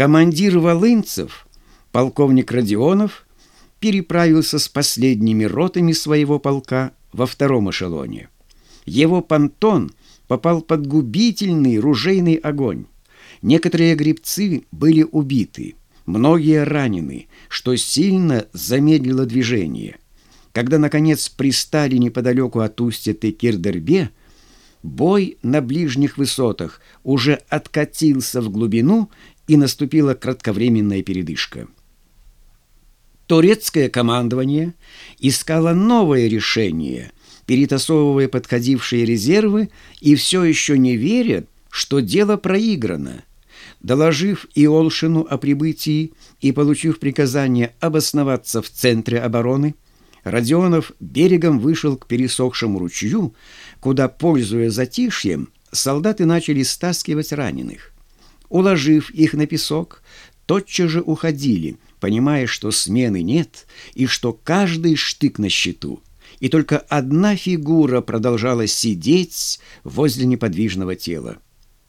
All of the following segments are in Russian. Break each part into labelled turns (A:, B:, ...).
A: Командир Волынцев, полковник Родионов, переправился с последними ротами своего полка во втором эшелоне. Его понтон попал под губительный ружейный огонь. Некоторые гребцы были убиты, многие ранены, что сильно замедлило движение. Когда, наконец, пристали неподалеку от устья Текирдербе, бой на ближних высотах уже откатился в глубину и наступила кратковременная передышка. Турецкое командование искало новое решение, перетасовывая подходившие резервы и все еще не веря, что дело проиграно. Доложив Иолшину о прибытии и получив приказание обосноваться в центре обороны, Родионов берегом вышел к пересохшему ручью, куда, пользуясь затишьем, солдаты начали стаскивать раненых. Уложив их на песок, тотчас же уходили, понимая, что смены нет и что каждый штык на счету. И только одна фигура продолжала сидеть возле неподвижного тела.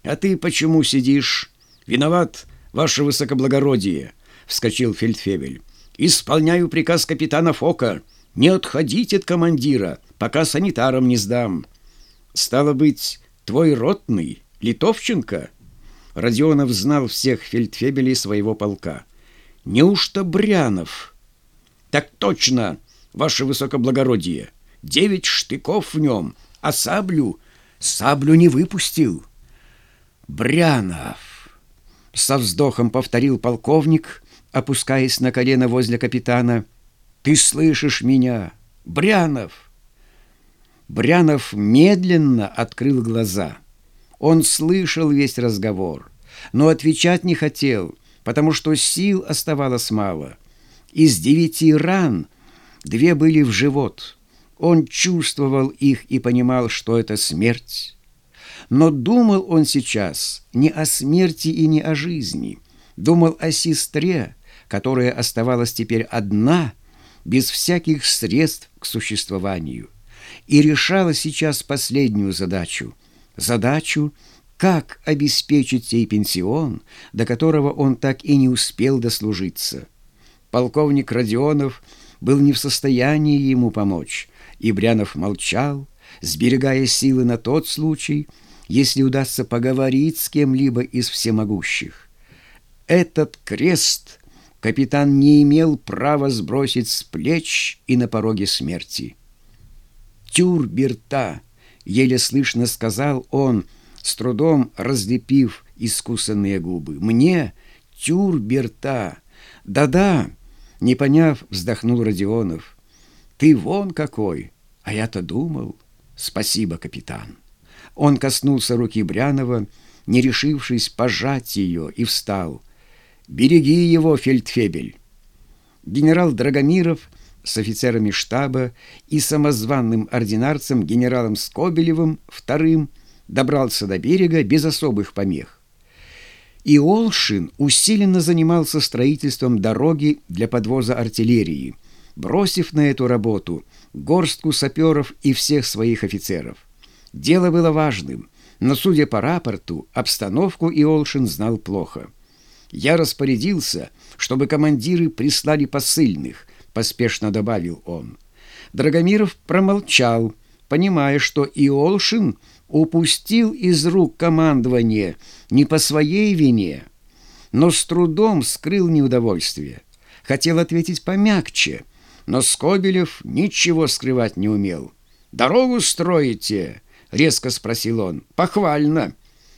A: «А ты почему сидишь? Виноват, ваше высокоблагородие!» — вскочил фельдфебель. «Исполняю приказ капитана Фока. Не отходить от командира, пока санитарам не сдам. Стало быть, твой ротный, Литовченко?» Родионов знал всех фельдфебелей своего полка. «Неужто Брянов?» «Так точно, ваше высокоблагородие. Девять штыков в нем, а саблю... Саблю не выпустил». «Брянов!» — со вздохом повторил полковник, опускаясь на колено возле капитана — ты слышишь меня, Брянов?» Брянов медленно открыл глаза. Он слышал весь разговор, но отвечать не хотел, потому что сил оставалось мало. Из девяти ран две были в живот. Он чувствовал их и понимал, что это смерть. Но думал он сейчас не о смерти и не о жизни. Думал о сестре, которая оставалась теперь одна – без всяких средств к существованию, и решала сейчас последнюю задачу – задачу, как обеспечить ей пенсион, до которого он так и не успел дослужиться. Полковник Родионов был не в состоянии ему помочь, и Брянов молчал, сберегая силы на тот случай, если удастся поговорить с кем-либо из всемогущих. Этот крест – капитан не имел права сбросить с плеч и на пороге смерти. «Тюрберта!» — еле слышно сказал он, с трудом разлепив искусанные губы. «Мне тюрберта!» «Да-да!» — не поняв, вздохнул Родионов. «Ты вон какой! А я-то думал!» «Спасибо, капитан!» Он коснулся руки Брянова, не решившись пожать ее, и встал — «Береги его, фельдфебель!» Генерал Драгомиров с офицерами штаба и самозванным ординарцем генералом Скобелевым вторым добрался до берега без особых помех. И Олшин усиленно занимался строительством дороги для подвоза артиллерии, бросив на эту работу горстку саперов и всех своих офицеров. Дело было важным, но, судя по рапорту, обстановку Иолшин знал плохо – я распорядился, чтобы командиры прислали посыльных, поспешно добавил он. Драгомиров промолчал, понимая, что Иолшин упустил из рук командование не по своей вине, но с трудом скрыл неудовольствие. Хотел ответить помягче, но Скобелев ничего скрывать не умел. «Дорогу строите?» — резко спросил он. «Похвально.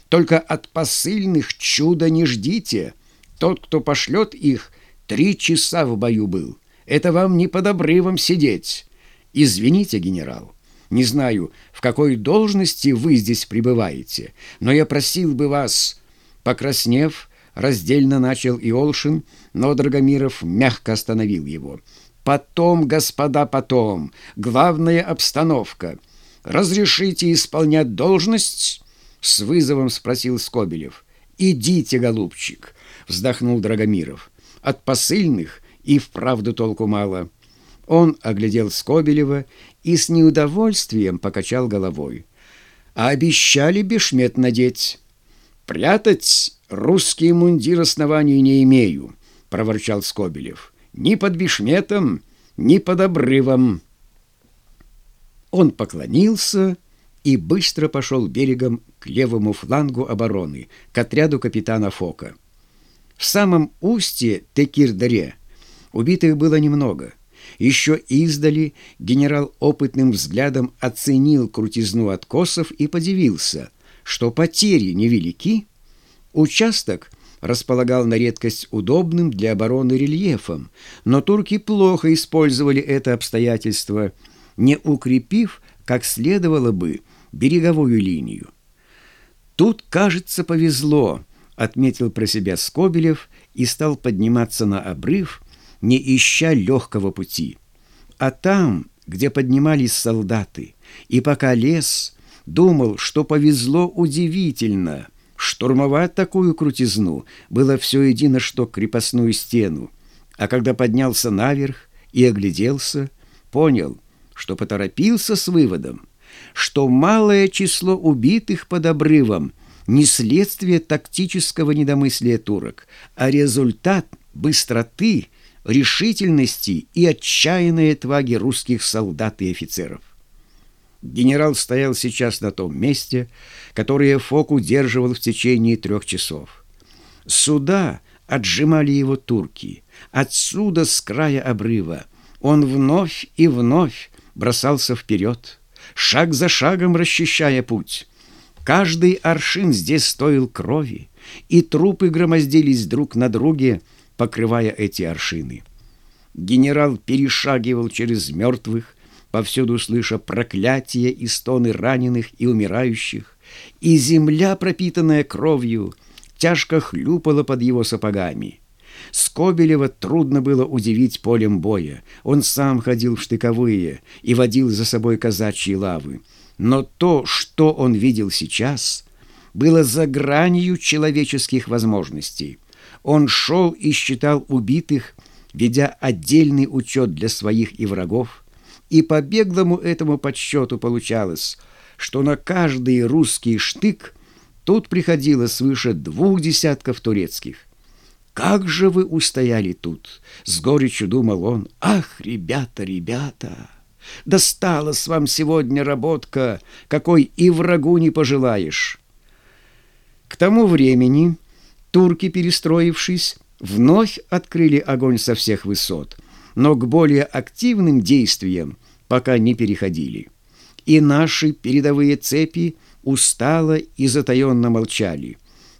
A: Только от посыльных чуда не ждите». Тот, кто пошлет их, три часа в бою был. Это вам не под обрывом сидеть. Извините, генерал, не знаю, в какой должности вы здесь пребываете, но я просил бы вас...» Покраснев, раздельно начал Иолшин, но Драгомиров мягко остановил его. «Потом, господа, потом. Главная обстановка. Разрешите исполнять должность?» С вызовом спросил Скобелев. «Идите, голубчик вздохнул Драгомиров. От посыльных и вправду толку мало. Он оглядел Скобелева и с неудовольствием покачал головой. А обещали бешмет надеть. «Прятать?» — русский мундир оснований не имею», — проворчал Скобелев. «Ни под бишметом, ни под обрывом». Он поклонился и быстро пошел берегом к левому флангу обороны, к отряду капитана Фока. В самом устье Текирдаре убитых было немного. Еще издали генерал опытным взглядом оценил крутизну откосов и подивился, что потери невелики. Участок располагал на редкость удобным для обороны рельефом, но турки плохо использовали это обстоятельство, не укрепив, как следовало бы, береговую линию. «Тут, кажется, повезло», — отметил про себя Скобелев и стал подниматься на обрыв, не ища легкого пути. А там, где поднимались солдаты, и пока лес, думал, что повезло удивительно. Штурмовать такую крутизну было все едино, что крепостную стену. А когда поднялся наверх и огляделся, понял, что поторопился с выводом — что малое число убитых под обрывом не следствие тактического недомыслия турок, а результат быстроты, решительности и отчаянной отваги русских солдат и офицеров. Генерал стоял сейчас на том месте, которое Фок удерживал в течение трех часов. Сюда отжимали его турки, отсюда, с края обрыва. Он вновь и вновь бросался вперед шаг за шагом расчищая путь. Каждый аршин здесь стоил крови, и трупы громоздились друг на друге, покрывая эти аршины. Генерал перешагивал через мертвых, повсюду слыша проклятия и стоны раненых и умирающих, и земля, пропитанная кровью, тяжко хлюпала под его сапогами — Скобелева трудно было удивить полем боя. Он сам ходил в штыковые и водил за собой казачьи лавы. Но то, что он видел сейчас, было за гранью человеческих возможностей. Он шел и считал убитых, ведя отдельный учет для своих и врагов. И по беглому этому подсчету получалось, что на каждый русский штык тут приходило свыше двух десятков турецких – «Как же вы устояли тут?» — с горечью думал он. «Ах, ребята, ребята! Досталась вам сегодня работка, какой и врагу не пожелаешь!» К тому времени турки, перестроившись, вновь открыли огонь со всех высот, но к более активным действиям пока не переходили. И наши передовые цепи устало и затаенно молчали.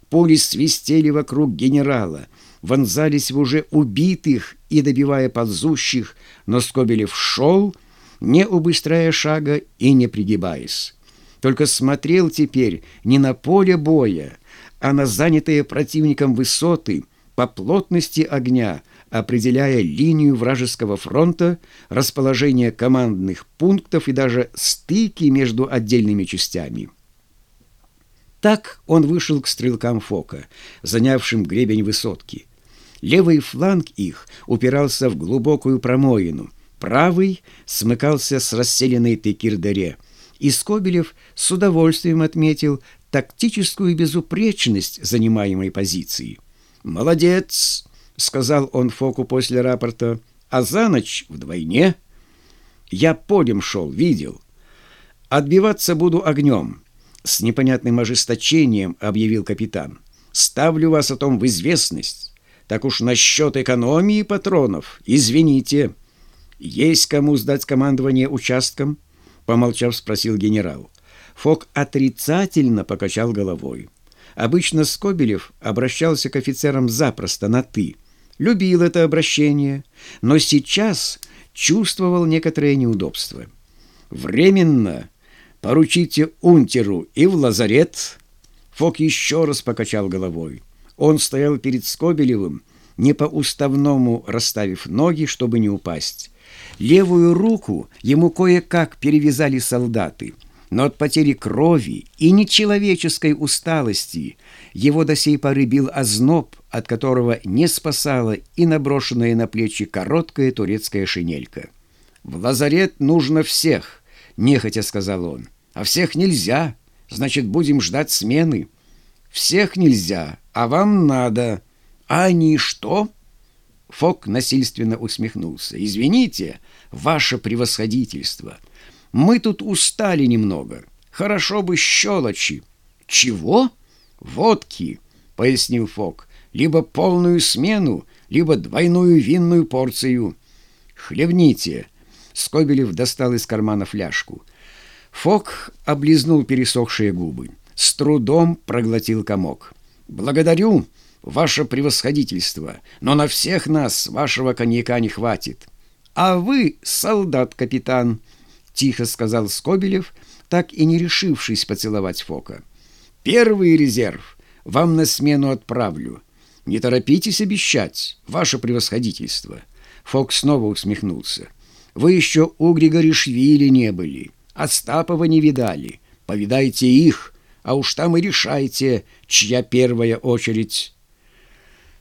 A: Пули свистели вокруг генерала — вонзались в уже убитых и добивая ползущих, но Скобелев шел, не убыстряя шага и не пригибаясь. Только смотрел теперь не на поле боя, а на занятые противником высоты по плотности огня, определяя линию вражеского фронта, расположение командных пунктов и даже стыки между отдельными частями. Так он вышел к стрелкам Фока, занявшим гребень высотки – Левый фланг их упирался в глубокую промоину, правый смыкался с расселенной Текирдаре. И Скобелев с удовольствием отметил тактическую безупречность занимаемой позиции. «Молодец!» — сказал он Фоку после рапорта. «А за ночь вдвойне?» «Я полем шел, видел. Отбиваться буду огнем», — с непонятным ожесточением объявил капитан. «Ставлю вас о том в известность». Так уж насчет экономии патронов, извините. Есть кому сдать командование участком? Помолчав, спросил генерал. Фок отрицательно покачал головой. Обычно Скобелев обращался к офицерам запросто на «ты». Любил это обращение, но сейчас чувствовал некоторое неудобство. «Временно поручите унтеру и в лазарет». Фок еще раз покачал головой. Он стоял перед Скобелевым, не по-уставному расставив ноги, чтобы не упасть. Левую руку ему кое-как перевязали солдаты, но от потери крови и нечеловеческой усталости его до сей поры бил озноб, от которого не спасала и наброшенная на плечи короткая турецкая шинелька. «В лазарет нужно всех», — нехотя сказал он. «А всех нельзя, значит, будем ждать смены». «Всех нельзя», а вам надо. А они что?» Фок насильственно усмехнулся. «Извините, ваше превосходительство. Мы тут устали немного. Хорошо бы щелочи». «Чего?» «Водки», — пояснил Фок. «Либо полную смену, либо двойную винную порцию». «Хлебните». Скобелев достал из кармана фляжку. Фок облизнул пересохшие губы. С трудом проглотил комок. «Благодарю, ваше превосходительство, но на всех нас вашего коньяка не хватит». «А вы солдат, капитан», — тихо сказал Скобелев, так и не решившись поцеловать Фока. «Первый резерв вам на смену отправлю. Не торопитесь обещать, ваше превосходительство». Фок снова усмехнулся. «Вы еще у Григоришвили не были, Остапова не видали. Повидайте их, а уж там и решайте, чья первая очередь».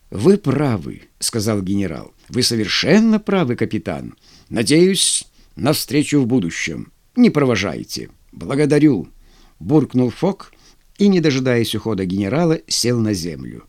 A: «Вы правы», — сказал генерал. «Вы совершенно правы, капитан. Надеюсь, на встречу в будущем. Не провожайте. Благодарю», — буркнул Фок и, не дожидаясь ухода генерала, сел на землю.